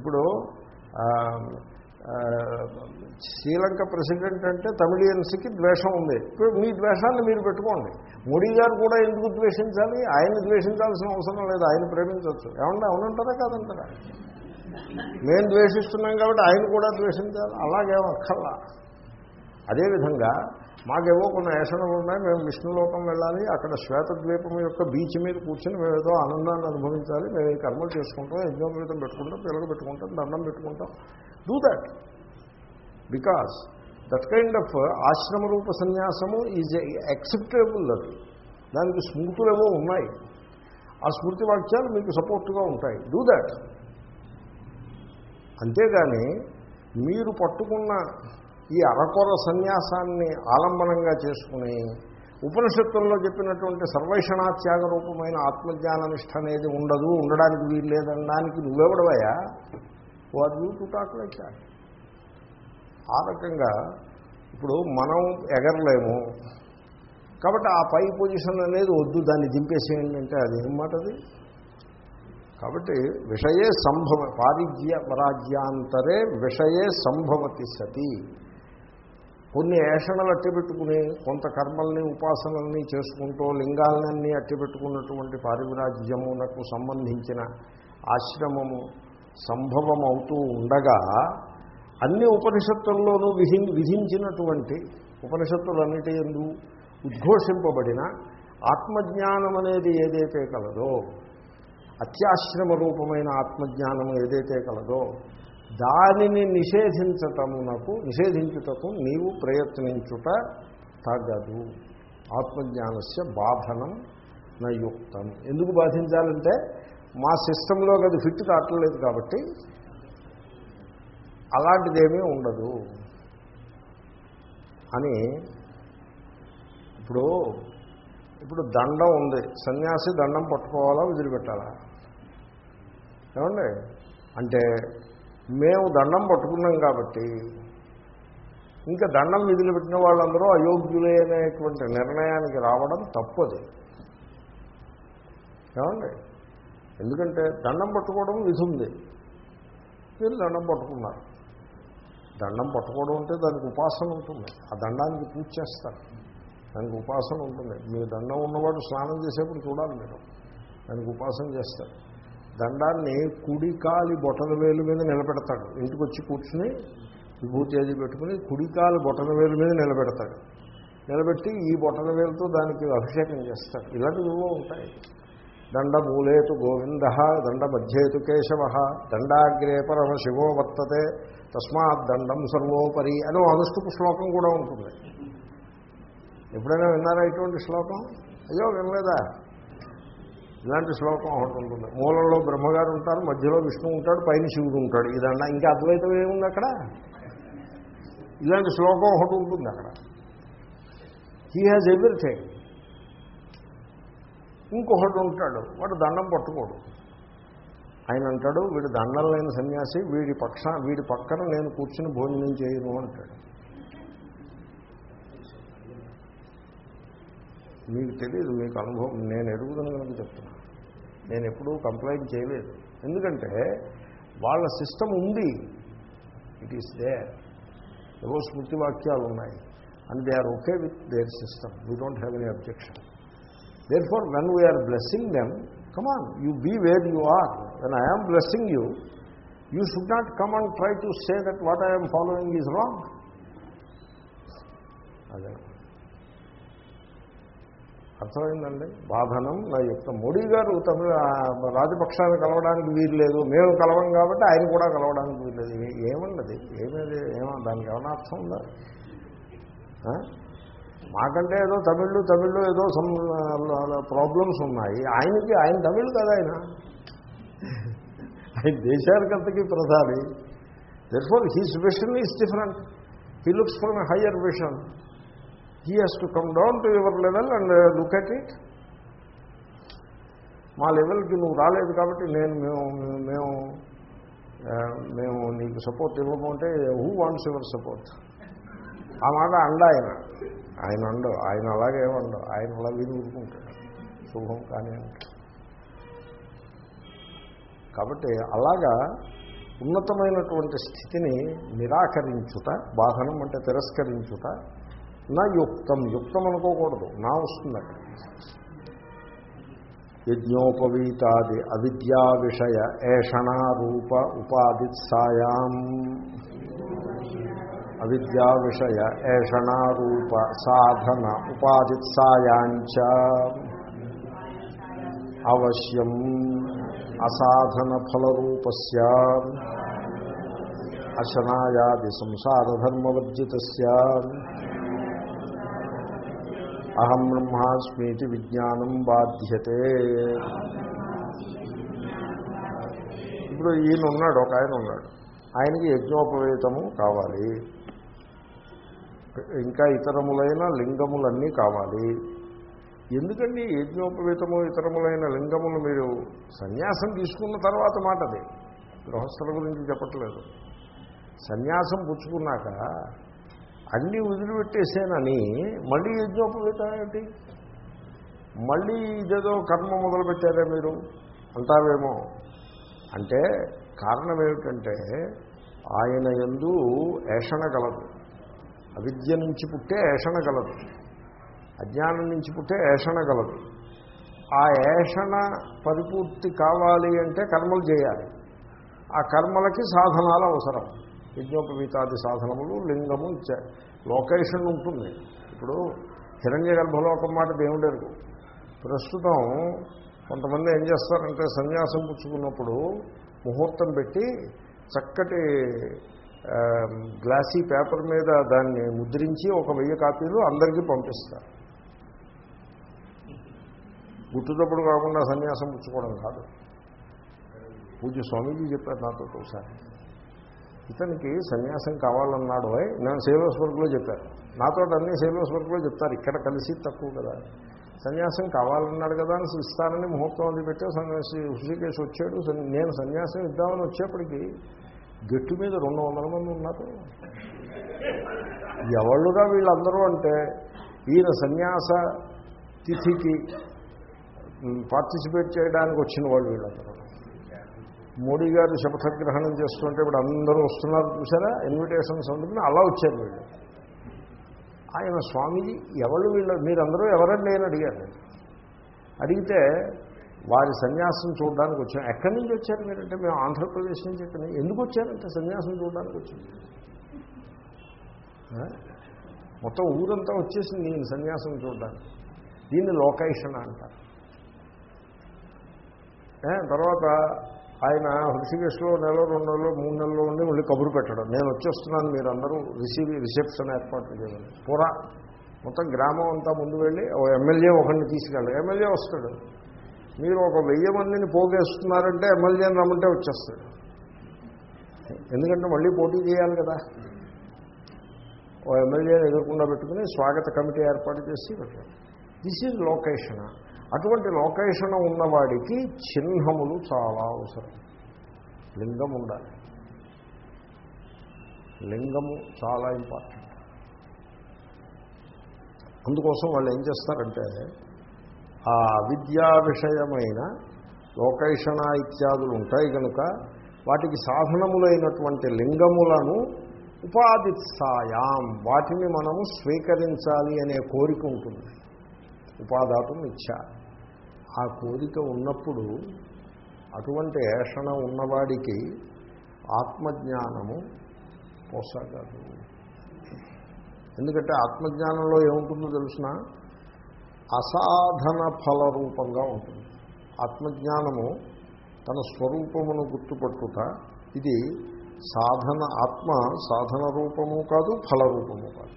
ఇప్పుడు శ్రీలంక ప్రెసిడెంట్ అంటే తమిళియన్స్కి ద్వేషం ఉంది. ఇప్పుడు మీ ద్వేషాన్ని మీరు పెట్టుకోండి. మోడీ గారు కూడా ఎందుకు ద్వేషించాలి? ఆయన ద్వేషించాల్సిన అవసరం లేదు. ఆయన ప్రేమించవచ్చు ఏమన్నా అవునంటారా కాదంటారా? మేము ద్వేషిస్తున్నాం కాబట్టి ఆయన కూడా ద్వేషించాలి. అలాగేమక్కర్లా అదేవిధంగా మాకేవో కొన్ని ఏషణలు ఉన్నాయి మేము విష్ణులోకం వెళ్ళాలి అక్కడ శ్వేతద్వీపం యొక్క బీచ్ మీద కూర్చొని మేము ఏదో ఆనందాన్ని అనుభవించాలి మేము కర్మలు చేసుకుంటాం యజ్ఞోపేతం పెట్టుకుంటాం పిల్లలు పెట్టుకుంటాం దండం పెట్టుకుంటాం. Do that because that kind of ఆశ్రమ రూప సన్యాసము ఈజ్ యాక్సెప్టబుల్ అది. దానికి స్మృతులేమో ఉన్నాయి. ఆ స్మృతి వాక్యాలు మీకు సపోర్ట్గా ఉంటాయి. డూ దాట్ అంతేగాని మీరు పట్టుకున్న ఈ అరకొర సన్యాసాన్ని ఆలంబనంగా చేసుకుని ఉపనిషత్తుల్లో చెప్పినటువంటి సర్వేషణాత్యాగ రూపమైన ఆత్మజ్ఞాననిష్ట అనేది ఉండదు ఉండడానికి వీలు లేదనడానికి నువ్వెవడవయా what you to talk like that. ఆ రకంగా ఇప్పుడు మనం ఎగరలేము. కాబట్టి ఆ పై పొజిషన్ అనేది వద్దు దాన్ని దింపేసేయండి అంటే అది ఏం మాట అది? కాబట్టి విషయే సంభవ పారిజ్య పరాజ్యాంతరే విషయే సంభవతి సతి. కొన్ని ఏషణలు అట్టిపెట్టుకుని కొంత కర్మల్ని ఉపాసనల్ని చేసుకుంటూ లింగాలన్నీ అట్టిపెట్టుకున్నటువంటి పారివిరాజ్యమునకు సంబంధించిన ఆశ్రమము సంభవం అవుతూ ఉండగా అన్ని ఉపనిషత్తుల్లోనూ విధి విధించినటువంటి ఉపనిషత్తులన్నిటి ఎందు ఉద్ఘోషింపబడిన ఆత్మజ్ఞానం అనేది ఏదైతే కలదో అత్యాశ్రమ రూపమైన ఆత్మజ్ఞానం ఏదైతే కలదో దానిని నిషేధించటమునకు నిషేధించుటకు నీవు ప్రయత్నించుట తగదు. ఆత్మజ్ఞానస్య బాధనం నయుక్తం. ఎందుకు బాధించాలంటే మా సిస్టంలో అది ఫిట్ కావట్లేదు కాబట్టి అలాంటిదేమీ ఉండదు. అని ఇప్పుడు ఇప్పుడు దండం ఉంది. సన్యాసి దండం పట్టుకోవాలా వదిలిపెట్టాలా? ఏమండి? అంటే మేము దండం పట్టుకున్నాం కాబట్టి ఇంకా దండం విదిలిపెట్టిన వాళ్ళందరూ అయోగ్యులే అనేటువంటి నిర్ణయానికి రావడం తప్పది. ఏమండి? ఎందుకంటే దండం పట్టుకోవడం విధి ఉంది మీరు దండం పట్టుకున్నారు. దండం పట్టుకోవడం అంటే దానికి ఉపాసన ఉంటుంది. ఆ దండానికి పూజ చేస్తారు. దానికి ఉపాసన ఉంటుంది. మీ దండం ఉన్నవాడు స్నానం చేసేప్పుడు చూడాలి మీరు. దానికి ఉపాసన చేస్తారు. దండాన్ని కుడికాలి బొటన వేలు మీద నిలబెడతాడు. ఇంటికి వచ్చి కూర్చుని విభూతి అది పెట్టుకుని కుడికాలి బొటన వేలు మీద నిలబెడతాడు. నిలబెట్టి ఈ బొటన వేలుతో దానికి అభిషేకం చేస్తాడు. ఇలాంటివి ఉంటాయి. దండ మూలేతు గోవింద దండ మధ్యేతు కేశవ దండాగ్రే పరమ శివో వర్తతే తస్మాత్ దండం సర్వోపరి అని అనుష్టుపు శ్లోకం కూడా ఉంటుంది. ఎప్పుడైనా విన్నారా ఇటువంటి శ్లోకం? అయ్యో వినలేదా? ఇలాంటి శ్లోకం ఒకటి ఉంటుంది. మూలంలో బ్రహ్మగారు ఉంటారు మధ్యలో విష్ణువు ఉంటాడు పైన శివుడు ఉంటాడు. ఇదన్నా ఇంకా అద్వైతం ఏముంది అక్కడ? ఇలాంటి శ్లోకం ఒకటి ఉంటుంది అక్కడ. హీ హ్యాజ్ ఎవ్రీథింగ్ ఇంకొకటి ఉంటాడు వాడు దండం పట్టుకోడు. ఆయన అంటాడు వీడు దండం లేని సన్యాసి వీడి పక్ష వీడి పక్కన నేను కూర్చుని భోజనం చేయను అంటాడు. మీకు తెలియదు మీకు అనుభవం నేను ఎరుగుదని కనుక చెప్తున్నా. నేను ఎప్పుడూ కంప్లైంట్ చేయలేదు. ఎందుకంటే వాళ్ళ సిస్టమ్ ఉంది. ఇట్ ఈస్ దేర్ ఏవో స్మృతి వాక్యాలు ఉన్నాయి. And they are okay with their system we don't have any objection therefore when we are blessing them come on you be where you are when I'm blessing you you should not come and try to say that what I'm following is wrong అదే అర్థమైందండి? బాధనం నా యొక్క మోడీ గారు తమిళ రాజపక్షాన్ని కలవడానికి వీలు లేదు మేము కలవం కాబట్టి ఆయన కూడా కలవడానికి వీలు లేదు ఏమన్నది ఏమది? ఏమో దానికి ఏమైనా అర్థం ఉందా? మాకంటే ఏదో తమిళ్ళు తమిళ్ళు ఏదో సమ్ ప్రాబ్లమ్స్ ఉన్నాయి. ఆయనకి ఆయన తమిళ్ కదా ఆయన. ఆయన దేశానికంతకీ ప్రధాని. Therefore his vision is different he looks from higher vision he has to come down to your level and look at it మా లెవెల్కి నువ్వు రాలేదు కాబట్టి నేను మేము మేము మేము నీకు సపోర్ట్ ఇవ్వమంటే హూ వాంట్స్ యువర్ సపోర్ట్ ఆ మాట అండ ఆయన. ఆయన అండు ఆయన అలాగే ఏమండు ఆయన అలా విని ఊరుకుంటాడు. శుభం కానీ కాబట్టి అలాగా ఉన్నతమైనటువంటి స్థితిని నిరాకరించుట బాధనం అంటే తిరస్కరించుట నా యుక్తం యుక్తం అనుకోకూడదు. నా వస్తుంది అక్కడ. యజ్ఞోపవీతాది అవిద్యా విషయ ఏషణారూప ఉపాధిత్సాయాం. అవిద్యా విషయ ఏషణారూప సాధన ఉపాధిత్సాయాంచ అవశ్యం అసాధన ఫలరూపస్య. అశనాయాది సంసారధర్మవర్జిత అహం బ్రహ్మాస్మీతి విజ్ఞానం బాధ్యతే. ఇప్పుడు ఈయన ఉన్నాడు ఒక ఆయన ఉన్నాడు. ఆయనకి యజ్ఞోపవేతము కావాలి. ఇంకా ఇతరములైన లింగములన్నీ కావాలి. ఎందుకండి యజ్ఞోపవేతము ఇతరములైన లింగములు మీరు సన్యాసం తీసుకున్న తర్వాత మాటది? గృహస్థల గృహస్థుల గురించి చెప్పట్లేదు. సన్యాసం పుచ్చుకున్నాక అన్నీ వదిలిపెట్టేసేనని మళ్ళీ యజ్ఞోపవేతం ఏంటి మళ్ళీ ఇదేదో కర్మ మొదలుపెట్టారే మీరు? అంటారేమో. అంటే కారణం ఏమిటంటే ఆయన ఎందు ఏషణ కలదు. అవిద్య నుంచి పుట్టే ఏషణ కలదు. అజ్ఞానం నుంచి పుట్టే ఏషణ కలదు. ఆ ఏషణ పరిపూర్తి కావాలి అంటే కర్మలు చేయాలి. ఆ కర్మలకి సాధనాలు అవసరం. యజ్ఞోపవీతాది సాధనములు లింగము ఇచ్చా లొకేషన్ ఉంటుంది. ఇప్పుడు హిరణ్య గర్భలోకం మాట దేవుడెరుగు ప్రస్తుతం కొంతమంది ఏం చేస్తారంటే సన్యాసం పుచ్చుకున్నప్పుడు ముహూర్తం పెట్టి చక్కటి గ్లాసీ పేపర్ మీద దాన్ని ముద్రించి ఒక వెయ్యి కాపీలు అందరికీ పంపిస్తారు. గుట్టుదప్పుడు కాకుండా సన్యాసం పుచ్చుకోవడం కాదు. పూజ స్వామీజీ చెప్పారు నాతో ఒకసారి. ఇతనికి సన్యాసం కావాలన్నాడు నేను సేలోస్ వర్క్లో చెప్పాను నాతో అన్ని సేలోస్ వర్క్లో చెప్తారు. ఇక్కడ కలిసి తక్కువ కదా. సన్యాసం కావాలన్నాడు కదా అని ఇస్తానని ముహూర్తం అది పెట్టే సన్యాసి హృషికేశ్ వచ్చాడు. నేను సన్యాసం ఇద్దామని వచ్చేప్పటికీ గట్టు మీద రెండు వందల మంది ఉన్నారు. ఎవళ్ళుగా వీళ్ళందరూ అంటే ఈయన సన్యాస తిథికి పార్టిసిపేట్ చేయడానికి వచ్చిన వాళ్ళు వీళ్ళందరూ. మోడీ గారు శపథగ్రహణం చేస్తుంటే ఇప్పుడు అందరూ వస్తున్నారు చూసారా ఇన్విటేషన్స్ ఉంటుంది అలా వచ్చారు వీళ్ళు. ఆయన స్వామీజీ ఎవరు వీళ్ళు? మీరందరూ ఎవరండి అని అడిగారు. అడిగితే వారి సన్యాసం చూడడానికి వచ్చాం ఎక్కడి నుంచి వచ్చారు మీరంటే? మేము ఆంధ్రప్రదేశ్ నుంచి ఎక్కడి నుంచి? ఎందుకు వచ్చారంటే సన్యాసం చూడడానికి వచ్చాం మొత్తం ఊరంతా వచ్చేసింది నేను సన్యాసం చూడడానికి. దీన్ని లోకేషన్ అంటారు. తర్వాత ఆయన హృషికేశ్లో నెల రెండు నెలలు మూడు నెలలు ఉండి మళ్ళీ కబురు పెట్టడం. నేను వచ్చేస్తున్నాను మీరందరూ రిసీవ్ రిసెప్షన్ ఏర్పాటు చేయాలి పూరా. మొత్తం గ్రామం అంతా ముందు వెళ్ళి ఓ ఎమ్మెల్యే ఒకరిని తీసుకెళ్ళి ఎమ్మెల్యే వస్తాడు. మీరు ఒక వెయ్యి మందిని పోగేస్తున్నారంటే ఎమ్మెల్యేని రమ్మంటే వచ్చేస్తాడు. ఎందుకంటే మళ్ళీ పోటీ చేయాలి కదా. ఓ ఎమ్మెల్యేని ఎదురకుండా పెట్టుకుని స్వాగత కమిటీ ఏర్పాటు చేసి పెట్టాడు దిస్ ఈజ్ లొకేషన్? అటువంటి లోకేషణ ఉన్నవాడికి చిహ్నములు చాలా అవసరం. లింగం ఉండాలి. లింగము చాలా ఇంపార్టెంట్ అందుకోసం వాళ్ళు ఏం చేస్తారంటే ఆ విద్యా విషయమైన లోకేషణ ఇత్యాదులు ఉంటాయి కనుక వాటికి సాధనములైనటువంటి లింగములను ఉపాధిత్సాయాం వాటిని మనము స్వీకరించాలి అనే కోరిక ఉంటుంది. ఉపాదాతం ఇచ్చ ఆ కోరిక ఉన్నప్పుడు అటువంటి ఏషణ ఉన్నవాడికి ఆత్మజ్ఞానము పోసాగదు. ఎందుకంటే ఆత్మజ్ఞానంలో ఏముంటుందో తెలిసిన? అసాధన ఫల రూపంగా ఉంటుంది. ఆత్మజ్ఞానము తన స్వరూపమును గుర్తుపట్టుట ఇది సాధన ఆత్మ సాధన రూపము కాదు ఫల రూపము కాదు.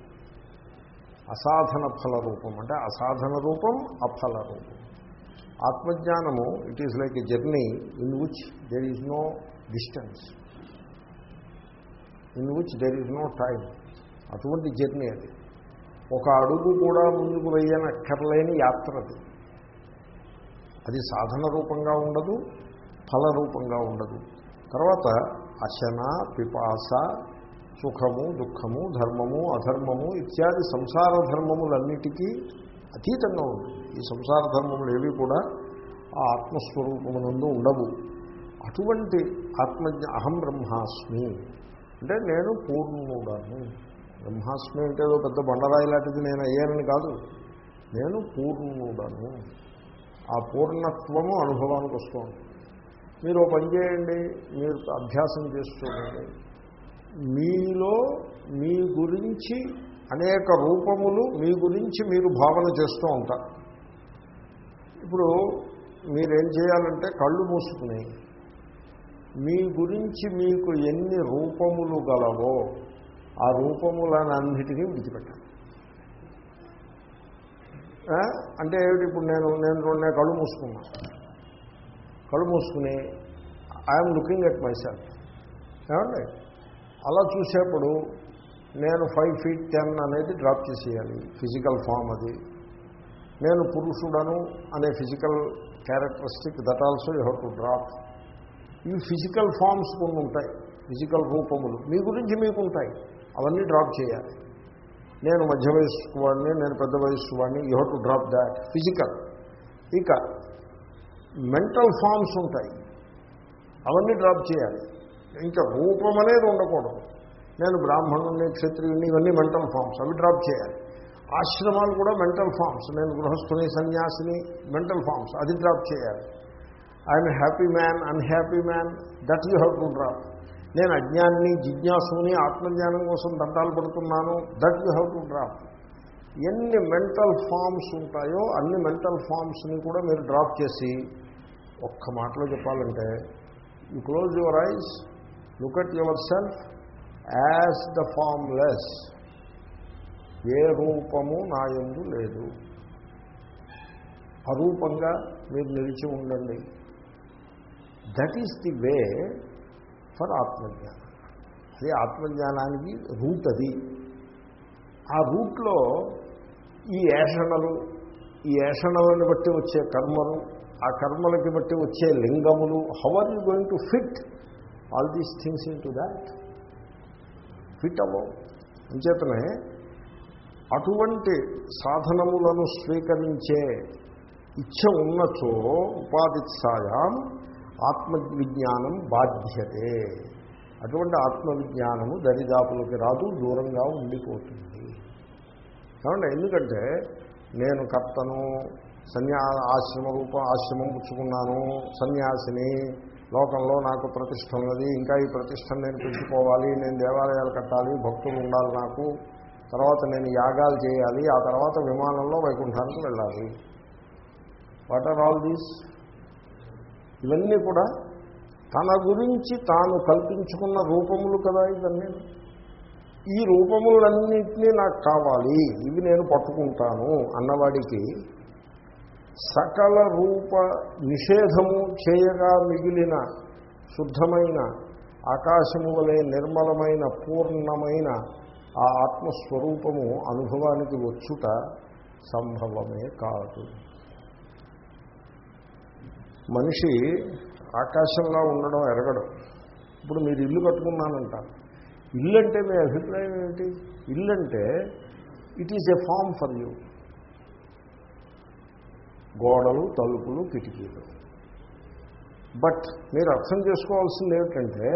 అసాధన ఫల రూపం అంటే అసాధన రూపం అఫల రూపం. ఆత్మజ్ఞానము it is like a journey in which there is no distance in which there is no time అటువంటి జర్నీ అది. ఒక అడుగు కూడా ముందుకు వేయనక్కర్లేని యాత్ర అది. అది సాధన రూపంగా ఉండదు ఫల రూపంగా ఉండదు. తర్వాత అశన పిపాస సుఖము దుఃఖము ధర్మము అధర్మము ఇత్యాది సంసార ధర్మములన్నిటికీ అతీతంగా ఉంటుంది ఈ సంసార ధర్మములు ఏవి కూడా ఆ ఆత్మస్వరూపమునందు ఉండవు. అటువంటి ఆత్మజ్ఞ అహం బ్రహ్మాస్మి. అంటే నేను పూర్ణుడను. బ్రహ్మాస్మి అంటే ఏదో పెద్ద బండరాయి లాంటిది నేను అయ్యానని కాదు. నేను పూర్ణుడను. ఆ పూర్ణత్వము అనుభవానికి వస్తుంది. మీరు పని చేయండి మీరు అభ్యాసం చేసుకోండి మీలో మీ గురించి అనేక రూపములు మీ గురించి మీరు భావన చేస్తూ ఉంటారు. ఇప్పుడు మీరేం చేయాలంటే కళ్ళు మూసుకుని మీ గురించి మీకు ఎన్ని రూపములు గలవో ఆ రూపములనన్నిటినీ విడిచిపెట్టాలి. అంటే ఏమిటి? ఇప్పుడు నేను నేను రెండు నేను కళ్ళు మూసుకున్నా. కళ్ళు మూసుకుని I'm looking at myself. ఏమండి? అలా చూసేప్పుడు నేను ఫైవ్ ఫీట్ టెన్ అనేది డ్రాప్ చేసేయాలి. ఫిజికల్ ఫామ్ అది. నేను పురుషుడను అనే physical characteristic that also you have to drop. ఈ ఫిజికల్ ఫామ్స్ కొన్ని ఉంటాయి. ఫిజికల్ రూపములు. మీ గురించి మీకు ఉంటాయి అవన్నీ డ్రాప్ చేయాలి. నేను మధ్య వయస్సు వాడిని నేను పెద్ద వయస్సు వాడిని you have to drop that. Physical. ఇక మెంటల్ ఫామ్స్ ఉంటాయి. అవన్నీ డ్రాప్ చేయాలి. ఇంకా రూపం అనేది ఉండకూడదు. నేను బ్రాహ్మణుని క్షత్రియుని ఇవన్నీ మెంటల్ ఫామ్స్ అవి డ్రాప్ చేయాలి. ఆశ్రమాలు కూడా మెంటల్ ఫామ్స్ నేను గృహస్థుని సన్యాసిని మెంటల్ ఫామ్స్ అది డ్రాప్ చేయాలి. I'm happy man unhappy man that you have to drop నేను అజ్ఞాన్ని జిజ్ఞాసుని ఆత్మజ్ఞానం కోసం దండాలు పడుతున్నాను that you have to drop ఎన్ని మెంటల్ ఫామ్స్ ఉంటాయో అన్ని మెంటల్ ఫామ్స్ని కూడా మీరు డ్రాప్ చేసి ఒక్క మాటలో చెప్పాలంటే you close your eyes look at yourself as the formless ఏ రూపము నాయందు లేదు. అరూపంగా మీరు నిలిచి ఉండండి. That is the way for ఆత్మజ్ఞానం. అది ఆత్మజ్ఞానానికి రూట్ అది. ఆ రూట్లో ఈ ఏషణలు ఈ ఏషణలను బట్టి వచ్చే కర్మలు ఆ కర్మలకి బట్టి వచ్చే లింగములు how are you going to fit all these things into that fit అవ్వవు. అంచేతనే అటువంటి సాధనములను స్వీకరించే ఇచ్చ ఉన్నచో ఉపాధిత్సాయాం ఆత్మవిజ్ఞానం బాధ్యతే. అటువంటి ఆత్మవిజ్ఞానము దరిదాపులకి రాదు దూరంగా ఉండిపోతుంది. కాబట్టి ఎందుకంటే నేను కర్తను సన్యా ఆశ్రమ రూప ఆశ్రమం పుచ్చుకున్నాను సన్యాసిని లోకంలో నాకు ప్రతిష్ట ఉన్నది ఇంకా ఈ ప్రతిష్టను నేను పెంచుకోవాలి నేను దేవాలయాలు కట్టాలి భక్తులు ఉండాలి నాకు. తర్వాత నేను యాగాలు చేయాలి ఆ తర్వాత విమానంలో వైకుంఠానికి వెళ్ళాలి. What are all these? ఇవన్నీ కూడా తన గురించి తాను కల్పించుకున్న రూపములు కదా ఇవన్నీ. ఈ రూపములన్నింటినీ నాకు కావాలి ఇవి నేను పట్టుకుంటాను అన్నవాడికి సకల రూప నిషేధము చేయగా మిగిలిన శుద్ధమైన ఆకాశము వలె నిర్మలమైన పూర్ణమైన ఆ ఆత్మస్వరూపము అనుభవానికి వచ్చుట సంభవమే కాదు. మనిషి ఆకాశంలా ఉండడం ఎరగడం. ఇప్పుడు మీరు ఇల్లు కట్టుకున్నానంట. ఇల్లు అంటే మీ అభిప్రాయం ఏమిటి? ఇల్లు అంటే it is a form for you. గోడలు తలుపులు కిటికీలు. బట్ మీరు అర్థం చేసుకోవాల్సింది ఏమిటంటే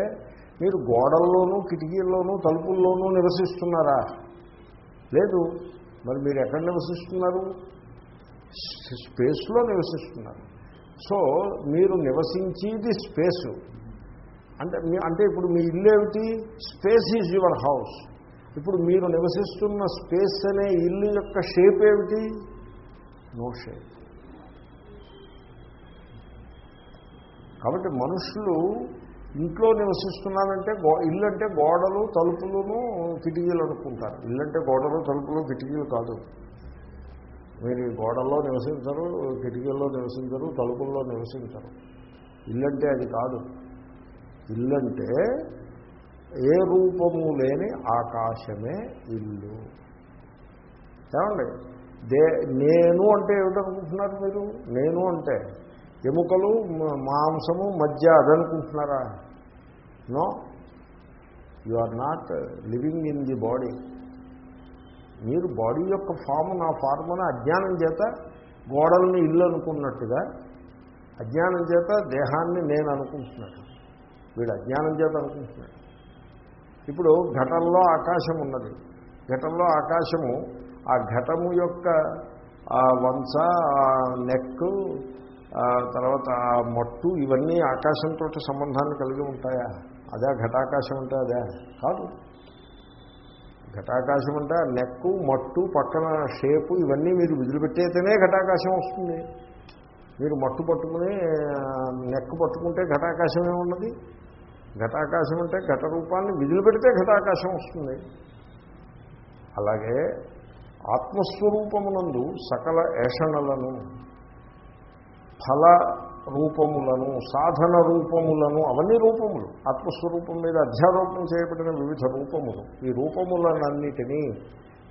మీరు గోడల్లోనూ కిటికీల్లోనూ తలుపుల్లోనూ నివసిస్తున్నారా? లేదు. మరి మీరు ఎక్కడ నివసిస్తున్నారు? స్పేస్లో నివసిస్తున్నారు. సో మీరు నివసించేది స్పేసు. అంటే మీ అంటే ఇప్పుడు మీ ఇల్లు ఏమిటి? Space is your house. ఇప్పుడు మీరు నివసిస్తున్న స్పేస్ అనే ఇల్లు యొక్క షేప్ ఏమిటి? No shape. కాబట్టి మనుషులు ఇంట్లో నివసిస్తున్నారంటే గో ఇల్లు అంటే గోడలు తలుపులను కిటికీలు అనుకుంటారు. ఇల్లు అంటే గోడలు తలుపులు కిటికీలు కాదు. మీరు గోడల్లో నివసించరు కిటికీల్లో నివసించరు తలుపుల్లో నివసించరు. ఇల్లంటే అది కాదు. ఇల్లంటే ఏ రూపము లేని ఆకాశమే ఇల్లు. ఏమండి? దే నేను అంటే ఏమిటనుకుంటున్నారు మీరు? నేను అంటే ఎముకలు మాంసము మధ్య అదనుకుంటున్నారా? No. You are not living in the body. మీరు బాడీ యొక్క ఫామ్ నా ఫార్మును అజ్ఞానం చేత గోడల్ని ఇల్లు అనుకున్నట్టుగా అజ్ఞానం చేత దేహాన్ని నేను అనుకుంటున్నాను. వీడు అజ్ఞానం చేత అనుకుంటున్నాడు. ఇప్పుడు ఘటంలో ఆకాశం ఉన్నది. ఘటంలో ఆకాశము ఆ ఘటము యొక్క ఆ ఆ నెక్ తర్వాత ఆ మట్టు ఇవన్నీ ఆకాశంతో సంబంధాన్ని కలిగి ఉంటాయా? అదే ఘటాకాశం అంటే అదే? కాదు. ఘటాకాశం అంటే నెక్కు మట్టు పక్కన షేపు ఇవన్నీ మీరు విదిలిపెట్టేతేనే ఘటాకాశం వస్తుంది. మీరు మట్టు పట్టుకుని నెక్కు పట్టుకుంటే ఘటాకాశమే ఉన్నది. ఘటాకాశం అంటే ఘట రూపాన్ని విధులు పెడితే ఘటాకాశం వస్తుంది. అలాగే ఆత్మస్వరూపమునందు సకల ఏషణలను ఫల రూపములను సాధన రూపములను అవన్నీ రూపములు. ఆత్మస్వరూపం మీద అధ్యారోపణ చేయబడిన వివిధ రూపములు. ఈ రూపములనన్నిటినీ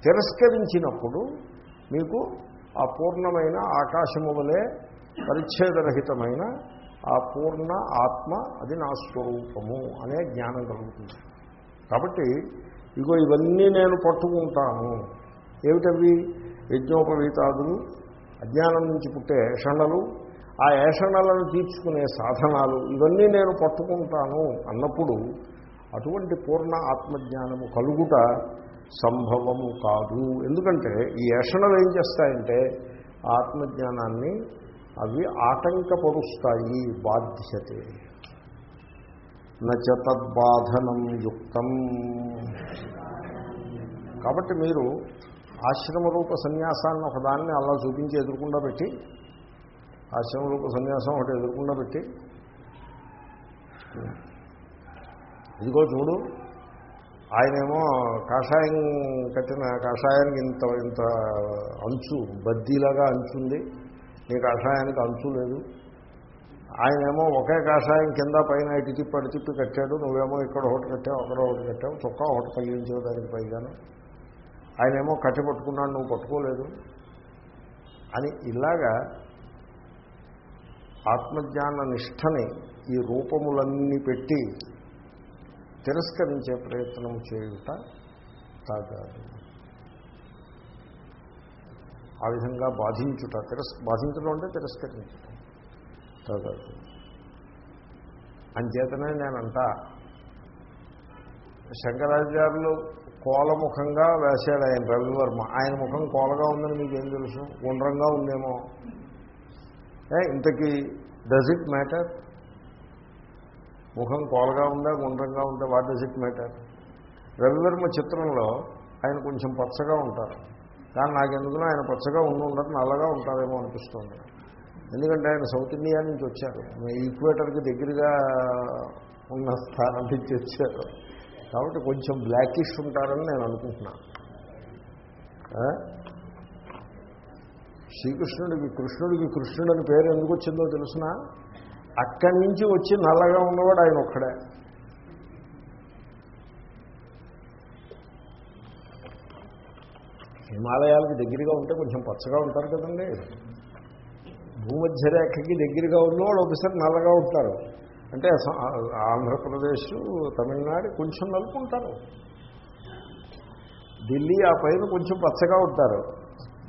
తిరస్కరించినప్పుడు మీకు ఆ పూర్ణమైన ఆకాశము వలె పరిచ్ఛేదరహితమైన ఆ పూర్ణ ఆత్మ అది నా స్వరూపము అనే జ్ఞానం కలుగుతుంది. కాబట్టి ఇగో ఇవన్నీ నేను పట్టుకుంటాను. ఏమిటవి? యజ్ఞోపవీతాదులు అజ్ఞానం నుంచి పుట్టే ఏషణలు ఆ ఏషణలను తీర్చుకునే సాధనాలు ఇవన్నీ నేను పట్టుకుంటాను అన్నప్పుడు అటువంటి పూర్ణ ఆత్మజ్ఞానము కలుగుట సంభవము కాదు. ఎందుకంటే ఈ ఏషణలు ఏం చేస్తాయంటే ఆత్మజ్ఞానాన్ని అవి ఆటంకపరుస్తాయి బాధ్యతే. నచ తద్బాధనం యుక్తం. కాబట్టి మీరు ఆశ్రమరూప సన్యాసాన్ని ఒకదాన్ని అలా చూపించి ఎదురుకుండా పెట్టి ఆశ్రమరూప సన్యాసం ఒకటి ఎదురుకుండా పెట్టి. ఇదిగో చూడు ఆయనేమో కాషాయం కట్టిన కాషాయానికి ఇంత ఇంత అంచు బద్దీలాగా అంచుంది. నీ కాషాయానికి అంచు లేదు. ఆయనేమో ఒకే కాషాయం కింద పైన ఇటు తిప్పి అటు తిప్పి కట్టాడు. నువ్వేమో ఇక్కడ ఒకటి కట్టావు అక్కడ ఒకటి కట్టావు. చొక్కా ఒకటి తగిలించావు దానికి పైగాను. ఆయనేమో కట్టి పట్టుకున్నాడు నువ్వు పట్టుకోలేదు. అని ఇలాగా ఆత్మజ్ఞాన నిష్టని ఈ రూపములన్నీ పెట్టి తిరస్కరించే ప్రయత్నం చేయుట తగదు ఆ విధంగా బాధించుట తిరస్ బాధించడం అంటే తిరస్కరించడం తగదు అంచేతనే నేనంట శంకరాచార్యులు కోలముఖంగా వేశాడు ఆయన రవివర్మ. ఆయన ముఖం కోలగా ఉందని మీకేం తెలుసు? గుండ్రంగా ఉందేమో? ఇంతకీ డజ్ ఇట్ మ్యాటర్ ముఖం కోలగా ఉందా గుండ్రంగా ఉందా what does it matter Ravi Varma చిత్రంలో ఆయన కొంచెం పచ్చగా ఉంటారు. కానీ నాకెందుకునో ఆయన పచ్చగా ఉండి ఉండదు నల్లగా ఉంటారేమో అనిపిస్తుంది. ఎందుకంటే ఆయన సౌత్ ఇండియా నుంచి వచ్చారు. ఈక్వేటర్కి దగ్గరగా ఉన్న స్థానం నుంచి వచ్చారు కాబట్టి కొంచెం బ్లాకిష్ ఉంటారని నేను అనుకుంటున్నాను. శ్రీకృష్ణుడికి కృష్ణుడికి కృష్ణుడు అని పేరు ఎందుకు వచ్చిందో తెలుసిన? అక్కడి నుంచి వచ్చి నల్లగా ఉన్నవాడు ఆయన ఒక్కడే. హిమాలయాలకు దగ్గరగా ఉంటే కొంచెం పచ్చగా ఉంటారు కదండి. భూమధ్యరేఖకి దగ్గరగా ఉన్నవాడు ఒకసారి నల్లగా ఉంటారు. అంటే ఆంధ్రప్రదేశ్ తమిళనాడు కొంచెం నలుపుంటారు ఢిల్లీ ఆ పైన కొంచెం పచ్చగా ఉంటారు.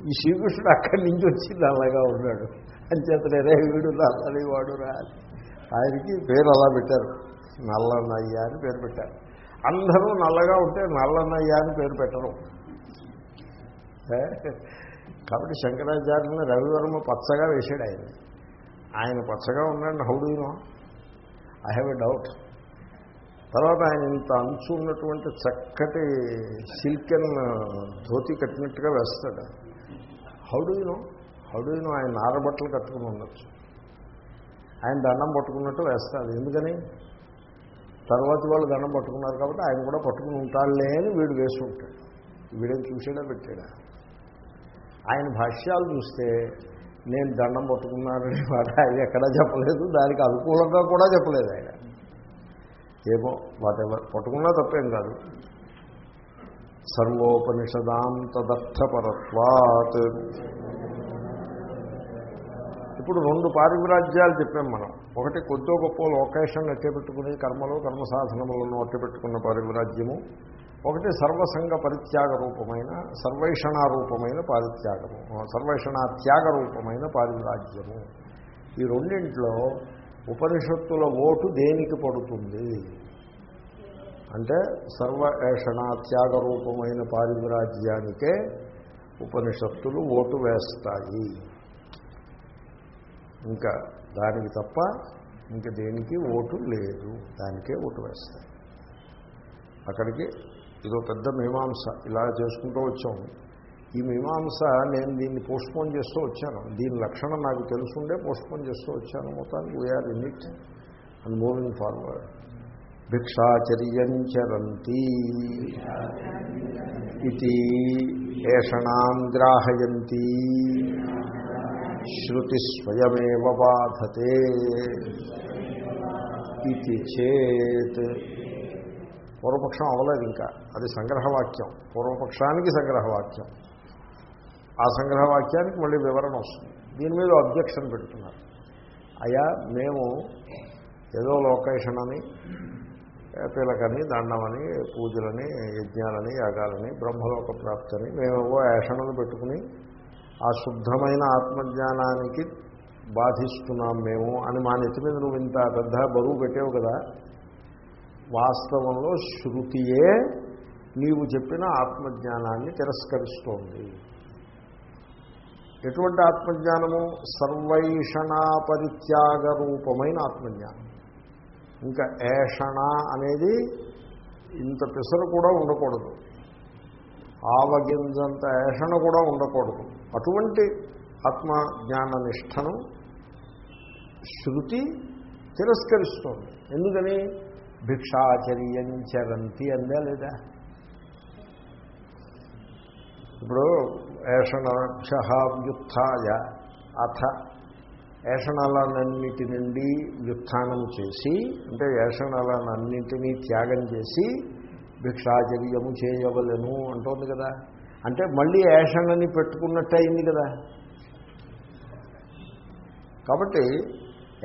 ఈ శ్రీకృష్ణుడు అక్కడి నుంచి వచ్చి నల్లగా ఉన్నాడు. అంచేతనే రే వీడు నల్లని వాడు రా ఆయనకి పేరు అలా పెట్టారు. నల్లనయ్య అని పేరు పెట్టారు. అందరూ నల్లగా ఉంటే నల్లనయ్య అని పేరు పెట్టరు. కాబట్టి శంకరాచార్యుని రవివర్మ పచ్చగా వేశాడు ఆయన. ఆయన పచ్చగా ఉన్నాడు how do I know I have a doubt. తర్వాత ఆయన ఇంత అంచు ఉన్నటువంటి చక్కటి సిల్కెన్ ధోతి కట్టినట్టుగా వేస్తాడు. హౌడీనో హౌడీనో ఆయన నారబట్టలు కట్టుకుని ఉండొచ్చు? ఆయన దండం పట్టుకున్నట్టు వేస్తాడు ఎందుకని? తర్వాత వాళ్ళు దండం పట్టుకున్నారు కాబట్టి ఆయన కూడా పట్టుకుని ఉంటాడులే అని వీడు వేసి ఉంటాడు. వీడేం చూసాడా పెట్టాడా? ఆయన భాష్యాలు చూస్తే నేను దండం పట్టుకున్నానని మాట ఆయన ఎక్కడా చెప్పలేదు. దానికి అనుకూలంగా కూడా చెప్పలేదు ఆయన. ఏమో వాటెవర్ పట్టుకున్నా తప్పేం కాదు. సర్వోపనిషదాం తదర్థపరత్వాత్. ఇప్పుడు రెండు పారివిరాజ్యాలు చెప్పాం మనం. ఒకటి కొద్దో గొప్ప లొకేషన్ అట్టేపెట్టుకుని కర్మలు కర్మ సాధనములను అట్టేపెట్టుకున్న పారివిరాజ్యము. ఒకటి సర్వసంగ పరిత్యాగ రూపమైన సర్వేషణ రూపమైన పారిత్యాగము. సర్వేషణ త్యాగ రూపమైన పారివిరాజ్యము. ఈ రెండింట్లో ఉపనిషత్తుల ఓటు దేనికి పడుతుంది? అంటే సర్వేషణ త్యాగరూపమైన త్యాగ పారివిరాజ్యానికే ఉపనిషత్తులు ఓటు వేస్తాయి. ఇంకా దానికి తప్ప ఇంక దేనికి ఓటు లేదు. దానికే ఓటు వేస్తాయి. అక్కడికి ఇదో పెద్ద మీమాంస ఇలా చేసుకుంటూ వచ్చాము. ఈ మీమాంస నేను దీన్ని పోస్ట్పోన్ చేస్తూ వచ్చాను. దీని లక్షణం నాకు తెలుసుండే పోస్ట్పోన్ చేస్తూ వచ్చాను. మొత్తానికి we're in it and moving forward భిక్షాచర్యం చరంతి ఇది ఏషణాం గ్రాహయంతి. శృతిస్వయమేవ బాధతే. ఇది చేత్. పూర్వపక్షం అవలేదు ఇంకా. అది సంగ్రహవాక్యం. పూర్వపక్షానికి సంగ్రహవాక్యం. ఆ సంగ్రహవాక్యానికి మళ్ళీ వివరణ వస్తుంది. దీని మీద అబ్జెక్షన్ పెడుతున్నారు. అయ్యా మేము ఏదో లోకేషణని పిలకని దండమని పూజలని యజ్ఞాలని యాగాలని బ్రహ్మలోక ప్రాప్తిని మేమేవో ఏషణలు పెట్టుకుని ఆ శుద్ధమైన ఆత్మజ్ఞానానికి బాధిస్తున్నాం మేము అని మా నెత్తి మీద నువ్వు ఇంత పెద్ద బరువు పెట్టావు కదా వాస్తవంలో శృతియే నీవు చెప్పిన ఆత్మజ్ఞానాన్ని తిరస్కరిస్తోంది. ఎటువంటి ఆత్మజ్ఞానము? సర్వైషణా పరిత్యాగ రూపమైన ఆత్మజ్ఞానం. ఇంకా ఏషణ అనేది ఇంత పిసరు కూడా ఉండకూడదు. ఆవగింజంత ఏషణ కూడా ఉండకూడదు. అటువంటి ఆత్మ జ్ఞాన నిష్టను శృతి తిరస్కరిస్తోంది. ఎందుకని? భిక్షాచర్యం చరంతి అందా లేదా? ఇప్పుడు ఏషణాక్ష అథ ఏషణాలన్నిటి నుండి వ్యుత్థానం చేసి అంటే ఏషణాలన్నింటినీ త్యాగం చేసి భిక్షాచర్యము చేయవలను అంటోంది కదా. అంటే మళ్ళీ ఏషణని పెట్టుకున్నట్టు అయింది కదా. కాబట్టి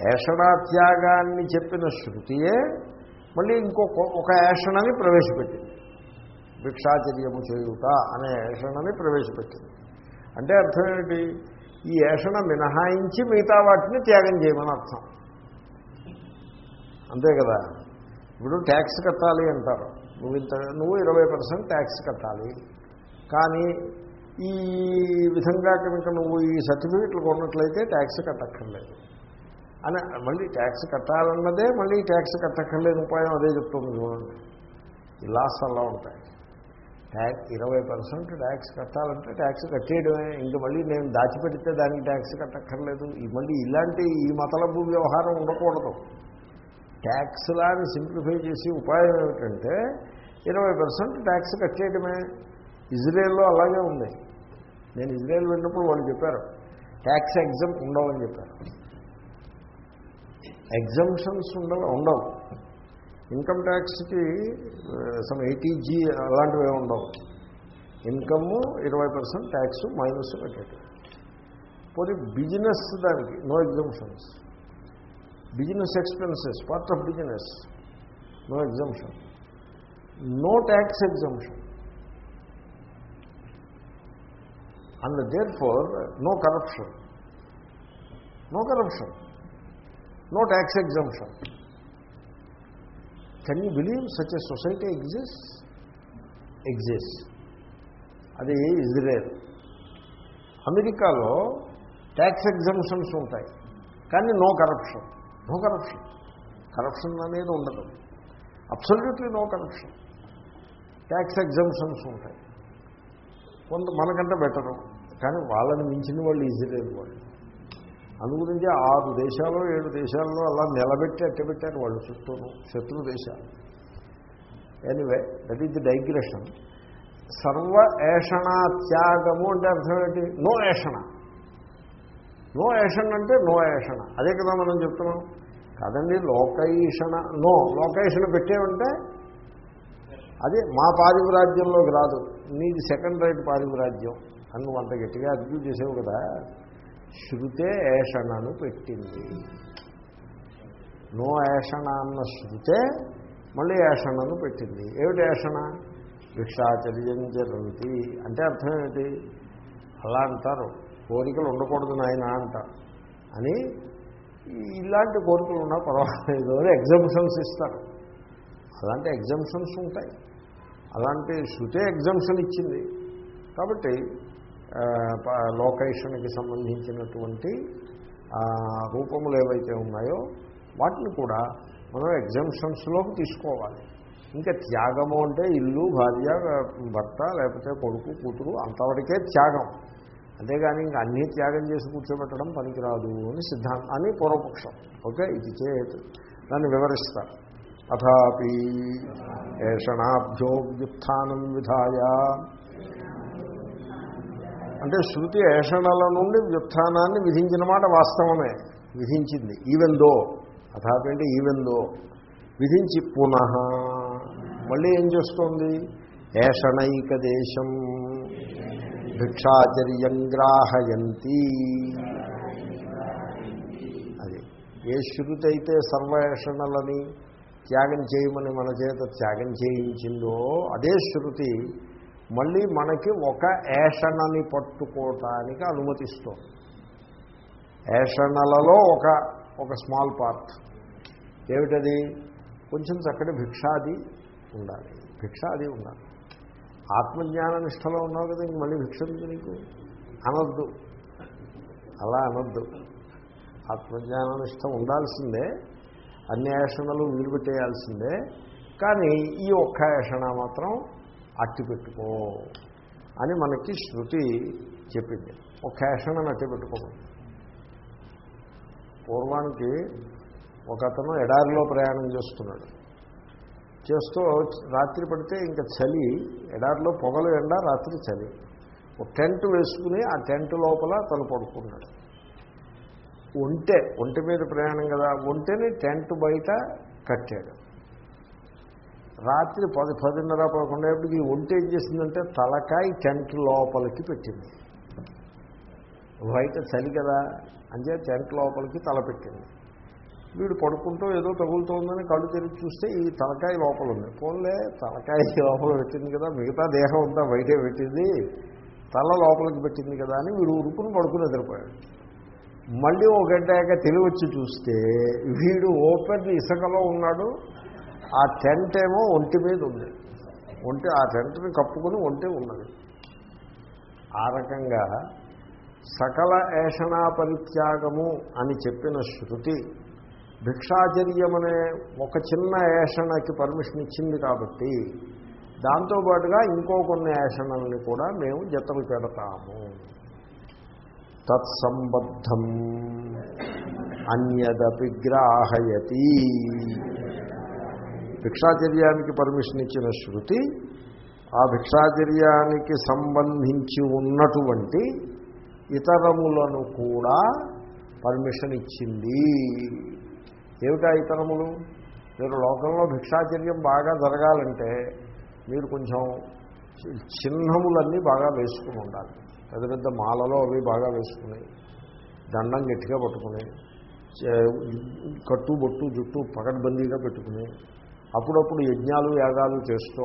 ఏషణాత్యాగాన్ని చెప్పిన శృతియే మళ్ళీ ఇంకొక ఒక ఏషణని ప్రవేశపెట్టింది. భిక్షాచర్యము చేయుట అనే ఏషణని ప్రవేశపెట్టింది. అంటే అర్థం ఏమిటి ఈ ఏషణ మినహాయించి మిగతా వాటిని త్యాగం చేయమని అర్థం. అంతే కదా? ఇప్పుడు ట్యాక్స్ కట్టాలి అంటారు. నువ్వు ఇంత నువ్వు ఇరవై పర్సెంట్ ట్యాక్స్ కట్టాలి. కానీ ఈ విధంగా కనుక నువ్వు ఈ సర్టిఫికెట్లు కొన్నట్లయితే ట్యాక్స్ కట్టక్కర్లేదు. అని మళ్ళీ ట్యాక్స్ కట్టాలన్నదే మళ్ళీ ట్యాక్స్ కట్టక్కర్లేని ఉపాయం అదే చెప్తుంది చూడండి. ఈ లాస్ అలా ఉంటాయి. ట్యాక్స్ ఇరవై పర్సెంట్ ట్యాక్స్ కట్టాలంటే ట్యాక్స్ కట్టేయడమే. ఇంక మళ్ళీ నేను దాచిపెడితే దానికి ట్యాక్స్ కట్టక్కర్లేదు. మళ్ళీ ఇలాంటి ఈ మతలబు వ్యవహారం ఉండకూడదు. ట్యాక్స్లాని సింప్లిఫై చేసి ఉపాయం ఏమిటంటే ఇరవై పర్సెంట్ ట్యాక్స్ కట్టేయడమే. ఇజ్రాయెల్లో అలాగే ఉంది. నేను ఇజ్రాయెల్ వెళ్ళినప్పుడు వాళ్ళు చెప్పారు ట్యాక్స్ ఎగ్జామ్ ఉండవని చెప్పారు. ఎగ్జంప్షన్స్ ఉండవు ఉండవు. ఇన్కమ్ ట్యాక్స్కి సమ్ ఎయిటీజీ అలాంటివి ఏమి ఉండవు. ఇన్కమ్ ఇరవై పర్సెంట్ ట్యాక్స్ మైనస్ కట్టేది పోతే బిజినెస్ దానికి no exemptions business expenses part of business no exemption no tax exemption and therefore no corruption no corruption no tax exemption can you believe such a society exist exist అది Israel అమెరికాలో tax exemptions ఉంటాయి. కానీ no corruption no corruption corruption అనేది ఉండదు. Absolutely no corruption tax exemptions ఉంటాయి. కొంత మనకంటే better కానీ వాళ్ళని మించిన వాళ్ళు ఇజ్రాయెల్ వాళ్ళు. అందుగురించి ఆరు దేశాలు ఏడు దేశాల్లో అలా నిలబెట్టి అట్టబెట్టారు వాళ్ళు చుట్టూను శత్రు దేశాలు. Anyway that is the digression సర్వ ఏషణ త్యాగము అంటే అర్థం ఏంటి? నో ఏషణ. నో ఏషణ అంటే నో ఏషణ. అదే కదా మనం చెప్తున్నాం. కాదండి లోకైషణ. నో లోకైషణ పెట్టేమంటే అదే మా పారివరాజ్యంలోకి రాదు. నీది సెకండ్ రైట్ పారివిరాజ్యం అని నువ్వు అంత గట్టిగా అర్జు చేసేవు కదా. శృతే ఏషణను పెట్టింది. నో ఏషణ అన్న శృతే మళ్ళీ ఏషణను పెట్టింది. ఏమిటి ఏషణ? భిక్షాచర్యం జరంతి అంటే అర్థం ఏమిటి? అలా అంటారు. కోరికలు ఉండకూడదు నాయన అంటారు అని ఇలాంటి కోరికలు ఉన్నా పర్వాలేదు అని ఇస్తారు. అలాంటి ఎగ్జంప్షన్స్ ఉంటాయి. అలాంటి శృతే ఎగ్జంప్షన్ ఇచ్చింది. కాబట్టి లోకేషన్కి సంబంధించినటువంటి రూపములు ఏవైతే ఉన్నాయో వాటిని కూడా మనం ఎగ్జామ్షన్స్లోకి తీసుకోవాలి. ఇంకా త్యాగము అంటే ఇల్లు భార్య భర్త లేకపోతే కొడుకు కూతురు అంతవరకే త్యాగం. అంతేగాని ఇంకా అన్నీ త్యాగం చేసి కూర్చోబెట్టడం పనికిరాదు అని సిద్ధాంతం అని పూర్వపక్షం. ఓకే ఇది చేత్ దాన్ని వివరిస్తారు. అథాపి ఏషణాభ్యోగ్యుత్నం విధాయ అంటే శృతి ఏషణల నుండి వ్యుత్థానాన్ని విధించిన మాట వాస్తవమే. విధించింది. ఈవెందో అథాపి అంటే ఈవెందో విధించి పునః. మళ్ళీ ఏం చేస్తోంది? ఏషణైక దేశం. భిక్షాచర్యం గ్రాహయంతి. అది. ఏ శృతి అయితే సర్వేషణలని త్యాగం చేయమని మన చేత త్యాగం చేయించిందో అదే శృతి మళ్ళీ మనకి ఒక ఏషణని పట్టుకోవటానికి అనుమతిస్తుంది. ఏషణలలో ఒక ఒక స్మాల్ పార్ట్ ఏమిటది? కొంచెం చక్కటి భిక్షాది ఉండాలి. భిక్షాది ఉండాలి. ఆత్మజ్ఞాన నిష్టలో ఉన్నావు కదా ఇంక మళ్ళీ భిక్ష నీకు? అనొద్దు. అలా అనొద్దు. ఆత్మజ్ఞాన నిష్ట ఉండాల్సిందే. అన్ని ఏషణలు వదిలిపెట్టేయాల్సిందే కానీ ఈ ఒక్క ఏషణ మాత్రం అట్టి పెట్టుకో అని మనకి శృతి చెప్పింది. ఒక ఏషణను అట్టి పెట్టుకోమని పూర్వానికి ఒక అతను ఎడారిలో ప్రయాణం చేస్తున్నాడు. చేస్తూ రాత్రి పడితే ఇంకా చలి ఎడారిలో పొగలు ఎండ రాత్రి చలి. ఒక టెంట్ వేసుకుని ఆ టెంట్ లోపల తను పడుకున్నాడు. ఒంటె ఒంటి మీద ప్రయాణం కదా ఒంటెని టెంట్ బయట కట్టాడు. రాత్రి పది పదిన్నర పదకొండేపటికి ఈ ఏం చేసిందంటే తలకాయ టెంట్ లోపలికి పెట్టింది. బయట చలి కదా అంతే టెంట్ లోపలికి తల పెట్టింది. వీడు పడుకుంటూ ఏదో తగులుతోందని కళ్ళు తెరిచి చూస్తే ఈ తలకాయ లోపల ఉంది. పోన్లే తలకాయ లోపల పెట్టింది కదా మిగతా దేహం అంతా బయటే పెట్టింది తల లోపలికి పెట్టింది కదా అని వీడు ఉరుకుని పడుకుని ఎదిరిపోయాడు మళ్ళీ ఒక గంట తెలివచ్చి చూస్తే వీడు ఓపెన్ ఇసుకలో ఉన్నాడు ఆ టెంట్ ఏమో ఒంటి మీద ఉంది. ఒంటి ఆ టెంట్ని కప్పుకొని ఒంటి ఉన్నది. ఆ రకంగా సకల ఏషణా పరిత్యాగము అని చెప్పిన శృతి భిక్షాచర్యమనే ఒక చిన్న ఏషణకి పర్మిషన్ ఇచ్చింది కాబట్టి దాంతోపాటుగా ఇంకో కొన్ని ఏషణల్ని కూడా మేము జతలు పెడతాము. తత్సంబద్ధం. అన్యదపి గ్రాహయతి. భిక్షాచర్యానికి పర్మిషన్ ఇచ్చిన శృతి ఆ భిక్షాచర్యానికి సంబంధించి ఉన్నటువంటి ఇతరములను కూడా పర్మిషన్ ఇచ్చింది. ఏమిటా ఇతరములు? మీరు లోకంలో భిక్షాచర్యం బాగా జరగాలంటే మీరు కొంచెం చిహ్నములన్నీ బాగా వేసుకుని ఉండాలి. పెద్ద పెద్ద మాలలో అవి బాగా వేసుకుని దండం గట్టిగా పట్టుకుని కట్టు బొట్టు జుట్టు పకడ్బందీగా పెట్టుకుని అప్పుడప్పుడు యజ్ఞాలు యాగాలు చేస్తూ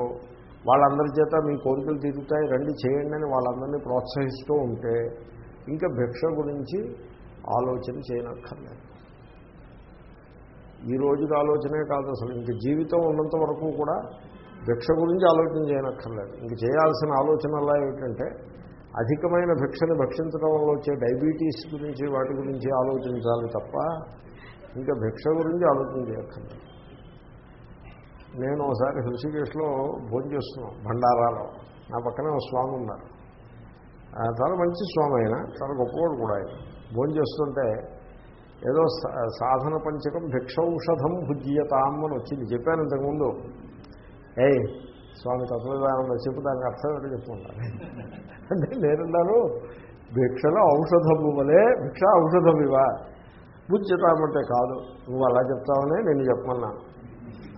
వాళ్ళందరి చేత మీ కోరికలు తీరుతాయి. రండి చేయండి అని వాళ్ళందరినీ ప్రోత్సహిస్తూ ఉంటే ఇంకా భిక్ష గురించి ఆలోచన చేయనక్కర్లేదు. ఈ రోజుకి ఆలోచనే కాదు అసలు. ఇంక జీవితం ఉన్నంత వరకు కూడా భిక్ష గురించి ఆలోచన చేయనక్కర్లేదు. ఇంక చేయాల్సిన ఆలోచనలా ఏమిటంటే అధికమైన భిక్షని భక్షించడం వల్ల వచ్చే డయాబెటీస్ గురించి వాటి గురించి ఆలోచించాలి తప్ప ఇంకా భిక్ష గురించి ఆలోచన చేయక్కర్లేదు. నేను ఒకసారి హృషికేశ్లో భోజనం చేస్తున్నాం భండారాలో. నా పక్కనే ఒక స్వామి ఉన్నారు. చాలా మంచి స్వామి ఆయన చాలా గొప్పవాడు కూడా ఆయన. భోజనం చేస్తుంటే ఏదో సా- సాధన పంచకం భిక్షౌషధం భుజ్యతాం అని వచ్చింది. చెప్పాను ఇంతకుముందు. ఏయ్ స్వామి తత్వదానంద చెప్పు దానికి అర్థం ఏంటో చెప్పుకుంటాను అంటే నేనున్నాను భిక్షలో ఔషధము వలే భిక్ష ఔషధం ఇవా. భుజ్యతామంటే కాదు. నువ్వు అలా చెప్తావనే నేను చెప్పమన్నాను.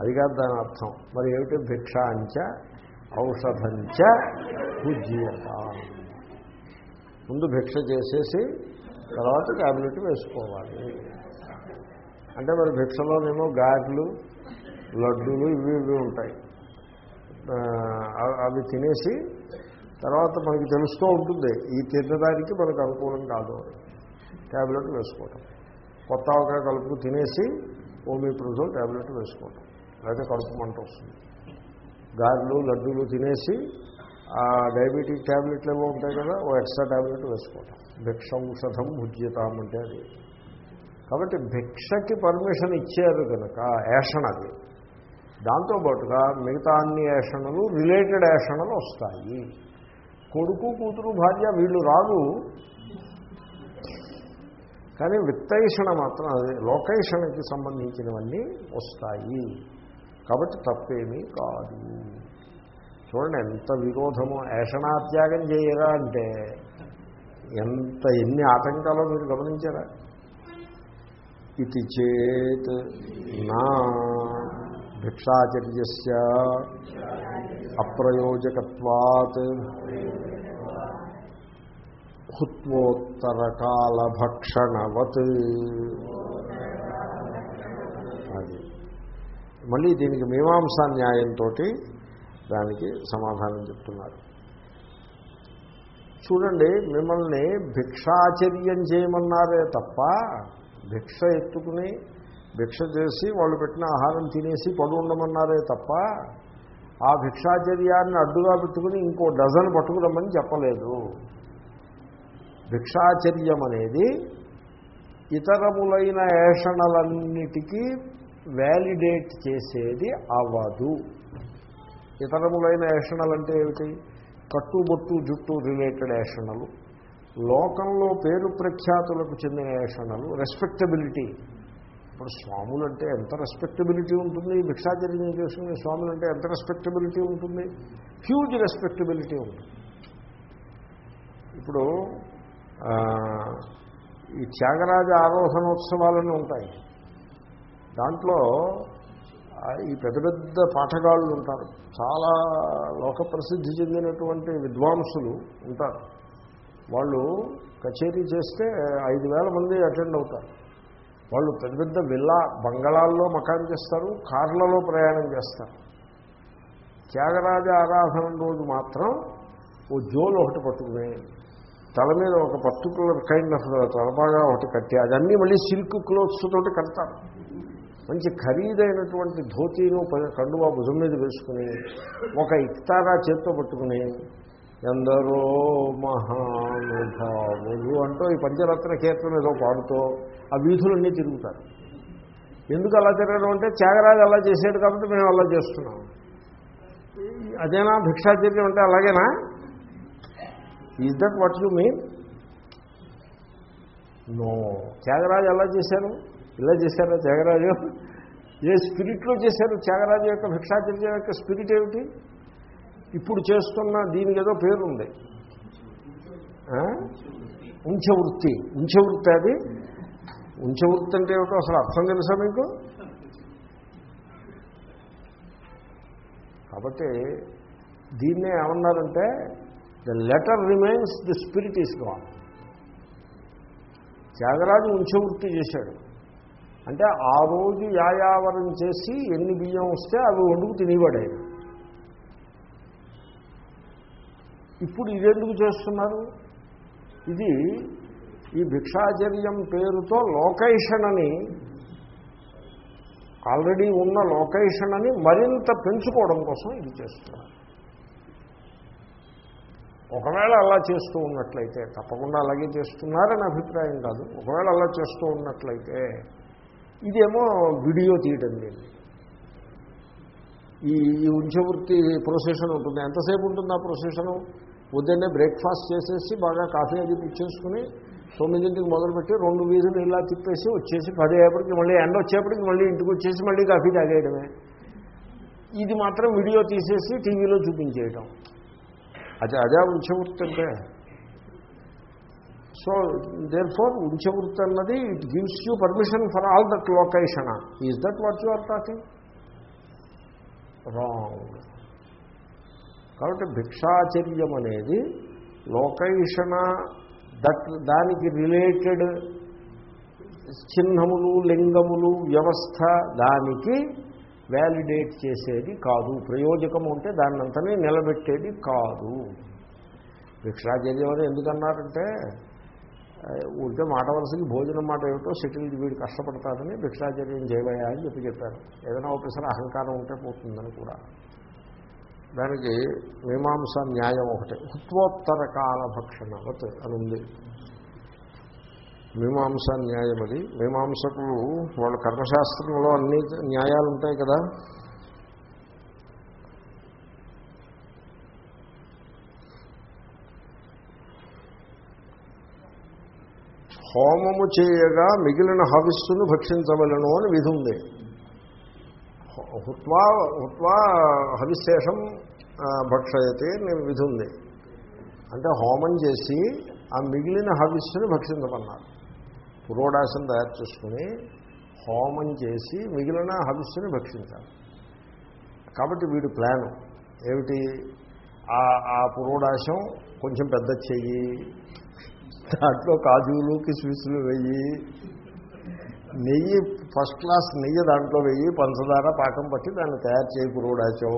అది కాదు దాని అర్థం. మరి ఏమిటి? భిక్ష అంచ ఔషధంచ భుజ్యత ముందు భిక్ష చేసేసి తర్వాత ట్యాబ్లెట్ వేసుకోవాలి. అంటే మరి భిక్షలోనేమో గారెలు లడ్డూలు ఇవి ఇవి ఉంటాయి. అవి- తినేసి తర్వాత మనకి తెలుస్తూ ఉంటుంది. ఈ తినడానికి మనకు అనుకూలం కాదు ట్యాబ్లెట్ వేసుకోవటం. కొత్త ఆవకాయ కలుపు తినేసి ఓమిప్రజోల్ ట్యాబ్లెట్ వేసుకోవటం. లేకపోతే కడుపు మంట వస్తుంది. గారెలు లడ్డూలు తినేసి ఆ డయాబెటిక్ ట్యాబ్లెట్లు ఏవో ఉంటాయి కదా ఓ ఎక్స్ట్రా ట్యాబ్లెట్ వేసుకోవటం. భిక్షౌషధం భుజ్యతాం అంటే అది. కాబట్టి భిక్షకి పర్మిషన్ ఇచ్చారు కనుక యాషన్ అది. దాంతోపాటుగా మిగతా అన్ని యాషణలు రిలేటెడ్ యాషణలు వస్తాయి. కొడుకు కూతురు భార్య వీళ్ళు రాదు. కానీ విత్తైషణ మాత్రం అది లోకేషణకి సంబంధించినవన్నీ వస్తాయి. కాబట్టి తప్పేమీ కాదు. చూడండి ఎంత విరోధము ఏషణాత్యాగం చేయరా అంటే ఎంత ఎన్ని ఆటంకాలో మీరు గమనించారా? ఇది చేత్ నా భిక్షాచర్య అప్రయోజకత్వాత్ హుత్వోత్తరకాలభక్షణవత్ భక్షణవత్ అది మళ్ళీ దీనికి మీమాంసా న్యాయంతో దానికి సమాధానం చెప్తున్నారు. చూడండి మిమ్మల్ని భిక్షాచర్యం చేయమన్నారే తప్ప భిక్ష ఎత్తుకుని భిక్ష చేసి వాళ్ళు పెట్టిన ఆహారం తినేసి పడు ఉండమన్నారే తప్ప ఆ భిక్షాచర్యాన్ని అడ్డుగా పెట్టుకుని ఇంకో డజన్ పట్టుకురమ్మని చెప్పలేదు. భిక్షాచర్యం అనేది ఇతరములైన ఏషణలన్నిటికీ వ్యాలిడేట్ చేసేది అవ్వదు. ఇతరములైన ఏషణలు అంటే ఏమిటి కట్టుబొట్టు జుట్టు రిలేటెడ్ ఏషణలు లోకంలో పేరు ప్రఖ్యాతులకు చెందిన ఏషణలు రెస్పెక్టబిలిటీ ఇప్పుడు స్వాములు అంటే ఎంత రెస్పెక్టబిలిటీ ఉంటుంది? భిక్షాచర్యం చేసుకునే స్వాములు అంటే ఎంత రెస్పెక్టబిలిటీ ఉంటుంది? హ్యూజ్ రెస్పెక్టబిలిటీ ఉంటుంది. ఇప్పుడు ఈ త్యాగరాజ ఆరోహణోత్సవాలని ఉంటాయి. దాంట్లో ఈ పెద్ద పెద్ద పాఠగాళ్ళు ఉంటారు. చాలా లోక ప్రసిద్ధి చెందినటువంటి విద్వాంసులు ఉంటారు. వాళ్ళు కచేరీ చేస్తే ఐదు వేల మంది అటెండ్ అవుతారు. వాళ్ళు పెద్ద పెద్ద విల్లా బంగళాల్లో మకాన్ చేస్తారు కార్లలో ప్రయాణం చేస్తారు. త్యాగరాజ ఆరాధన రోజు మాత్రం ఓ జోలు ఒకటి పట్టుకుని తల మీద ఒక పర్టికులర్ కైండ్ ఆఫ్ తలపాగా ఒకటి కట్టి అదన్నీ మళ్ళీ సిల్క్ క్లోత్స్ తోటి కడతారు. మంచి ఖరీదైనటువంటి ధోతీను కండువా భుజం మీద వేసుకుని ఒక ఇక్తారా చేత్తో పట్టుకుని ఎందరో మహానుభావులు అంటూ ఈ పంచరత్న కీర్తన ఏదో పాడుతూ ఆ వీధులన్నీ తిరుగుతారు. ఎందుకు అలా తిరగడం అంటే త్యాగరాజు అలా చేసాడు కాబట్టి మేము అలా చేస్తున్నాం. అదేనా భిక్షాచర్యం అంటే అలాగేనా? Is that what you mean no Thyagaraju ఎలా చేశారు? ఇలా చేశారా త్యాగరాజు? ఏ స్పిరిట్లో చేశారు త్యాగరాజు యొక్క భిక్షాచర్య యొక్క స్పిరిట్ ఏమిటి? ఇప్పుడు చేస్తున్న దీనికి ఏదో పేరుంది. ఉంచవృత్తి. ఉంచవృత్తి అది? ఉంచవృత్తి అంటే ఏమిటో అసలు అర్థం తెలుసా మీకు? కాబట్టి దీన్నే ఏమన్నారంటే the letter remains the spirit is gone Thyagaraju ఉంచవృత్తి చేశాడు. అంటే ఆ రోజు యాయావరం చేసి ఎన్ని బియ్యం వస్తే అవి వండుకు తినేవాడు. ఆయన ఇప్పుడు ఇదెందుకు చేస్తున్నారు? ఇది ఈ భిక్షాచర్యం పేరుతో లోకేషణని ఆల్రెడీ ఉన్న లోకేషణని మరింత పెంచుకోవడం కోసం ఇది చేస్తున్నారు. ఒకవేళ అలా చేస్తూ ఉన్నట్లయితే తప్పకుండా అలాగే చేస్తున్నారని అభిప్రాయం కాదు. ఒకవేళ అలా చేస్తూ ఉన్నట్లయితే ఇదేమో వీడియో తీయడం దీన్ని ఈ ఈ ఉంచవృత్తి ప్రొసెషన్ ఉంటుంది. ఎంతసేపు ఉంటుంది ఆ ప్రొసెషను ఉదయాన్నే బ్రేక్ఫాస్ట్ చేసేసి బాగా కాఫీ అది పిచ్చేసుకుని తొమ్మిదింటికి మొదలుపెట్టి రెండు వీధులు ఇలా తిప్పేసి వచ్చేసి పది అయ్యేపటికి మళ్ళీ ఎండ వచ్చేప్పటికి మళ్ళీ ఇంటికి వచ్చేసి మళ్ళీ కాఫీ తాగేయడమే. ఇది మాత్రం వీడియో తీసేసి టీవీలో చూపించేయటం. అది అదే ఉంచవృత్తి అంటే సో దేర్ ఫోర్ ఉంచవృత్తి అన్నది it gives you permission for all that location is that what you are talking wrong కాబట్టి భిక్షాచర్యం అనేది లోకైషణ దట్ దానికి రిలేటెడ్ చిహ్నములు లింగములు వ్యవస్థ దానికి వ్యాలిడేట్ చేసేది కాదు. ప్రయోజకము అంటే దాన్నంతనే నిలబెట్టేది కాదు. భిక్షాచర్యం అని ఎందుకన్నారంటే ఉంటే మాట వలసకి భోజనం మాట ఏమిటో సెటిల్ వీడు కష్టపడతాడని భిక్షాచర్యం చేయబోయా అని చెప్పి చెప్పారు. ఏదైనా ఒకసారి అహంకారం ఉంటే పోతుందని కూడా. దానికి మీమాంస న్యాయం ఒకటి. హుత్వోత్తర కాల భక్షణవత్ అని ఉంది. మీమాంస న్యాయం అది. మీమాంసకులు వాళ్ళ కర్మశాస్త్రంలో అన్ని న్యాయాలు ఉంటాయి కదా. హోమము చేయగా మిగిలిన హవిస్సును భక్షించవలను అని విధి ఉంది. హుత్వా హుత్వా హవిశేషం ఆ, భక్షయతే విధి ఉంది. అంటే హోమం చేసి ఆ మిగిలిన హవిస్సుని భక్షించమన్నారు. పురోడాసం తయారు చేసుకుని హోమం చేసి మిగిలిన హవిస్సుని భక్షించాలి. కాబట్టి వీడి ప్లాను. ఏమిటి? ఆ ఆ పురోడాశం కొంచెం పెద్ద చెయ్యి దాంట్లో కాజులు కిస్మిస్లు వెయ్యి. నెయ్యి ఫస్ట్ క్లాస్ నెయ్యి దాంట్లో వెయ్యి పంచదార పాకం పట్టి దాన్ని తయారు చేయి పురోడాచో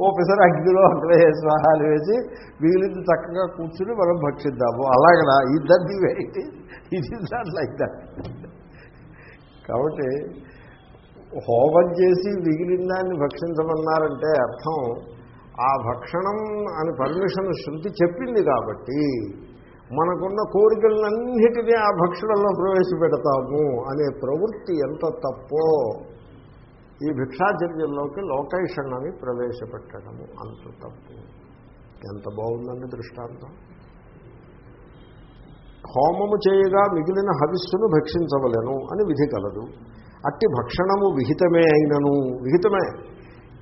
ఓ అగ్నిలో అగ్గిలో స్వాహాలు వేసి మిగిలింది చక్కగా కూర్చుని మనం భక్షిద్దాము. అలాగనా? ఇద్దరిది వెయిట్ ఇది నాట్ లైక్ కాబట్టి హోమం చేసి మిగిలిన దాన్ని భక్షించమన్నారంటే అర్థం ఆ భక్షణం అని పర్మిషన్ శృతి చెప్పింది కాబట్టి మనకున్న కోరికలన్నిటినీ ఆ భక్షణంలో ప్రవేశపెడతాము అనే ప్రవృత్తి ఎంత తప్పో ఈ భిక్షాచర్యంలోకి లోకేషణని ప్రవేశపెట్టడము అంత తప్పు. ఎంత బాగుందండి దృష్టాంతం. హోమము చేయగా మిగిలిన హవిస్సును భక్షించవలను అని విధి కలదు. అట్టి భక్షణము విహితమే అయినను. విహితమే.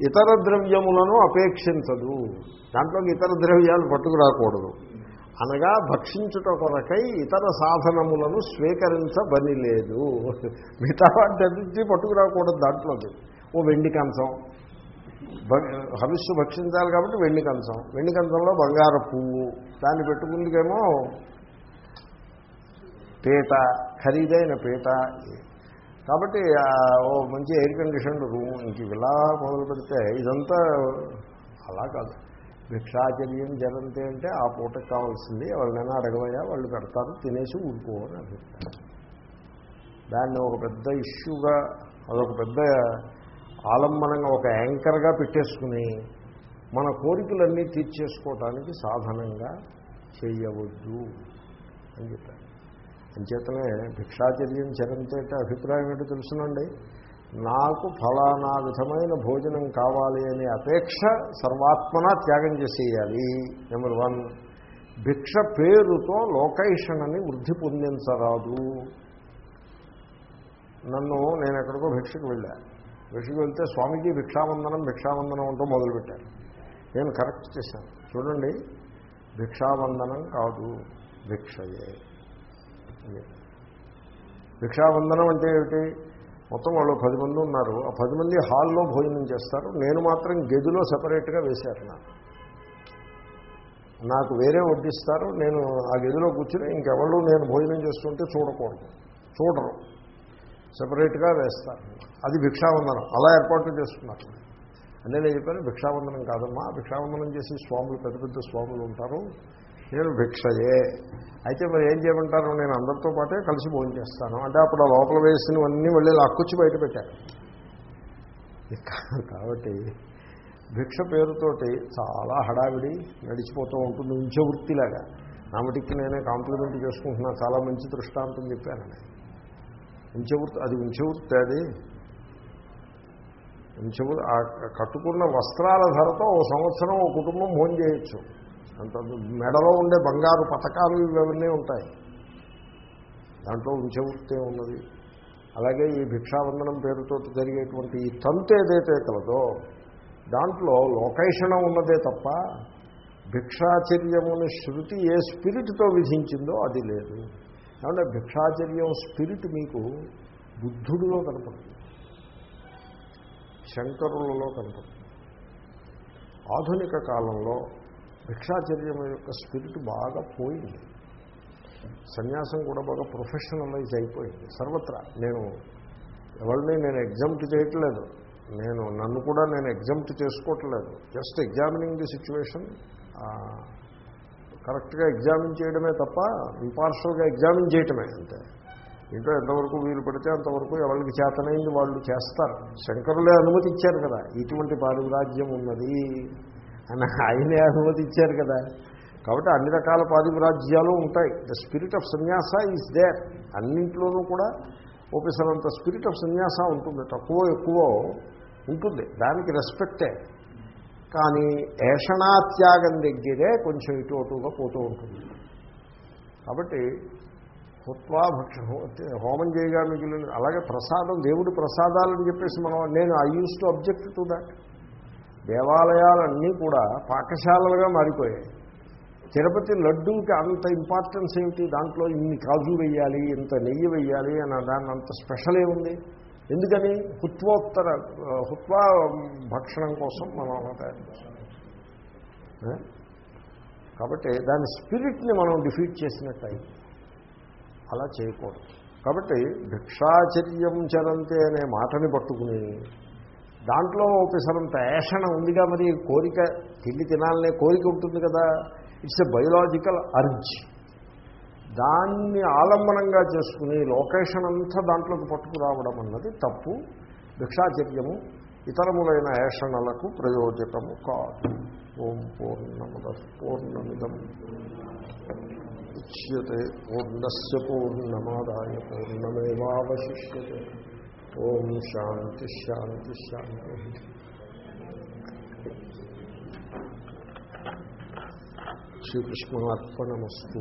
ఇతర ద్రవ్యములను అపేక్షించదు. దాంట్లోకి ఇతర ద్రవ్యాలు పట్టుకురాకూడదు. అనగా భక్షించుట కొరకై ఇతర సాధనములను స్వీకరించబని లేదు మిగతా వాటి పట్టుకురాకూడదు దాంట్లోకి. ఓ వెండి కంచం. భ- హవిస్సు భక్షించాలి కాబట్టి వెండి కంచం. వెండి కంచంలో బంగారు పువ్వు. దాన్ని పెట్టుకుందుకేమో పీట ఖరీదైన పీట. కాబట్టి ఓ మంచి ఎయిర్ కండిషన్ రూమ్ ఇంక ఇలా మొదలు పెడితే ఇదంతా అలా కాదు. భిక్షాచర్యం జరంతే అంటే ఆ పూటకు కావాల్సింది. ఎవరినైనా అడగవయా వాళ్ళు పెడతారు తినేసి ఊరుకోవని అభిప్రాయం. దాన్ని ఒక పెద్ద ఇష్యూగా అదొక పెద్ద ఆలంబనంగా ఒక యాంకర్గా పెట్టేసుకుని మన కోరికలన్నీ తీర్చేసుకోవటానికి సాధనంగా చేయవద్దు అని చెప్పారు. అంచేతనే భిక్షాచర్యం చరంతే అంటే అభిప్రాయం ఏంటో తెలుసునండి. నాకు ఫలానా విధమైన భోజనం కావాలి అనే అపేక్ష సర్వాత్మన త్యాగం చేసేయాలి. Number one. భిక్ష పేరుతో లోకేషణని వృద్ధి పొందించరాదు. నన్ను నేను ఎక్కడికో భిక్షకు వెళ్ళా. భిక్షకు వెళ్తే స్వామీజీ భిక్షావందనం భిక్షావందనం అంటూ మొదలుపెట్టాను నేను కరెక్ట్ చేశాను. చూడండి భిక్షావందనం కాదు భిక్షయే. భిక్షావందనం అంటే ఏమిటి? మొత్తం వాళ్ళు పది మంది ఉన్నారు. ఆ పది మంది హాల్లో భోజనం చేస్తారు. నేను మాత్రం గదిలో సపరేట్గా వేశారు నాకు. నాకు వేరే వడ్డిస్తారు. నేను ఆ గదిలో కూర్చుని ఇంకెవరు నేను భోజనం చేస్తుంటే చూడకూడదు. చూడరు. సపరేట్గా వేస్తారు. అది భిక్షావందనం. అలా ఏర్పాటు చేస్తున్నారు. అంటే నేను చెప్పాను భిక్షావందనం కాదమ్మా. భిక్షావందనం చేసి స్వాములు పెద్ద పెద్ద స్వాములు ఉంటారు. నేను భిక్షయే. అయితే మరి ఏం చేయమంటారు? నేను అందరితో పాటే కలిసి భోజనం చేస్తాను. అంటే అప్పుడు ఆ లోపల వేసినవన్నీ మళ్ళీ లాక్కొచ్చి బయట పెట్టారు కాబట్టి భిక్ష పేరుతోటి చాలా హడావిడి నడిచిపోతూ ఉంటుంది ఉంచవృత్తిలాగా నా మటుకి నేనే కాంప్లిమెంట్ చేసుకుంటున్నా. చాలా మంచి దృష్టాంతం చెప్పానని ఉంచవృత్తి అది ఉంచవృత్తి అది. ఉంచవృత్తి ఆ కట్టుకున్న వస్త్రాల ధరతో ఓ సంవత్సరం ఓ కుటుంబం భోజనం చేయొచ్చు. అంత మెడలో ఉండే బంగారు పథకాలు ఇవన్నీ ఉంటాయి. దాంట్లో ఉంచవృత్తే ఉన్నది. అలాగే ఈ భిక్షావందనం పేరుతో జరిగేటువంటి ఈ తంతు ఏదైతే కలదో దాంట్లో లోకేషణ ఉన్నదే తప్ప భిక్షాచర్యముని శృతి ఏ స్పిరిట్తో విధించిందో అది లేదు. కాబట్టి భిక్షాచర్యం స్పిరిట్ మీకు బుద్ధుడిలో కనపడుతుంది. శంకరులలో కనపడుతుంది. ఆధునిక కాలంలో భిక్షాచర్యం యొక్క స్పిరిట్ బాగా పోయింది. సన్యాసం కూడా బాగా ప్రొఫెషనలైజ్ అయిపోయింది. సర్వత్రా నేను ఎవరిని నేను ఎగ్జామ్ట్ చేయట్లేదు. నేను నన్ను కూడా నేను ఎగ్జామ్ట్ చేసుకోవట్లేదు. జస్ట్ ఎగ్జామినింగ్ ది సిచ్యువేషన్ కరెక్ట్గా ఎగ్జామిన్ చేయడమే తప్ప ఇంపార్షల్గా ఎగ్జామిన్ చేయటమే అంతే. ఇంట్లో ఎంతవరకు వీలు పడితే అంతవరకు ఎవరికి చేతనైంది వాళ్ళు చేస్తారు. శంకరులే అనుమతి ఇచ్చారు కదా ఇటువంటి పారిరాజ్యం ఉన్నది. అని ఆయనే అనుమతి ఇచ్చారు కదా. కాబట్టి అన్ని రకాల పారివిరాజ్యాలు ఉంటాయి. The spirit of sanyasa is there అన్నింట్లోనూ కూడా ఓపెసరంత స్పిరిట్ ఆఫ్ సన్యాస ఉంటుంది. తక్కువ ఎక్కువ ఉంటుంది. దానికి రెస్పెక్టే కానీ ఏషణాత్యాగం దగ్గరే కొంచెం ఇటు అటుగా పోతూ ఉంటుంది. కాబట్టి హుత్వా భక్ష హోమం చేయగా మిగిలిన అలాగే ప్రసాదం దేవుడి ప్రసాదాలని చెప్పేసి మనం నేను I use to object to that దేవాలయాలన్నీ కూడా పాకశాలలుగా మారిపోయాయి. తిరుపతి లడ్డూకి అంత ఇంపార్టెన్స్ ఏమిటి దాంట్లో ఇన్ని కాజు వేయాలి ఇంత నెయ్యి వేయాలి అని దాన్ని అంత స్పెషల్ ఏముంది? ఎందుకని? హుత్వోత్తర హుత్వా భక్షణం కోసం మనం అలా తయారు చేస్తాం కాబట్టి దాని స్పిరిట్ని మనం డిఫీట్ చేసినట్టయి. అలా చేయకూడదు. కాబట్టి భిక్షాచర్యం చరంతే అనే మాటని పట్టుకుని దాంట్లో ఒకసారంత ఏషణ ఉందిగా మరి కోరిక తిండి తినాలనే కోరిక ఉంటుంది కదా. ఇట్స్ ఎ బయోలాజికల్ అర్జ్ దాన్ని ఆలంబనంగా చేసుకుని లొకేషన్ అంతా దాంట్లోకి పట్టుకురావడం అన్నది తప్పు. భిక్షాచర్యము ఇతరములైన ఏషణలకు ప్రయోజకము కాదు. ఓం పూర్ణముద పూర్ణమిదం. ఉచ్యతే పూర్ణస్ పూర్ణమాదాయ పూర్ణమేవాశిష్యతే ఓం శాంతి శాంతి శాంతి. శ్రీకృష్ణార్పణమస్తు.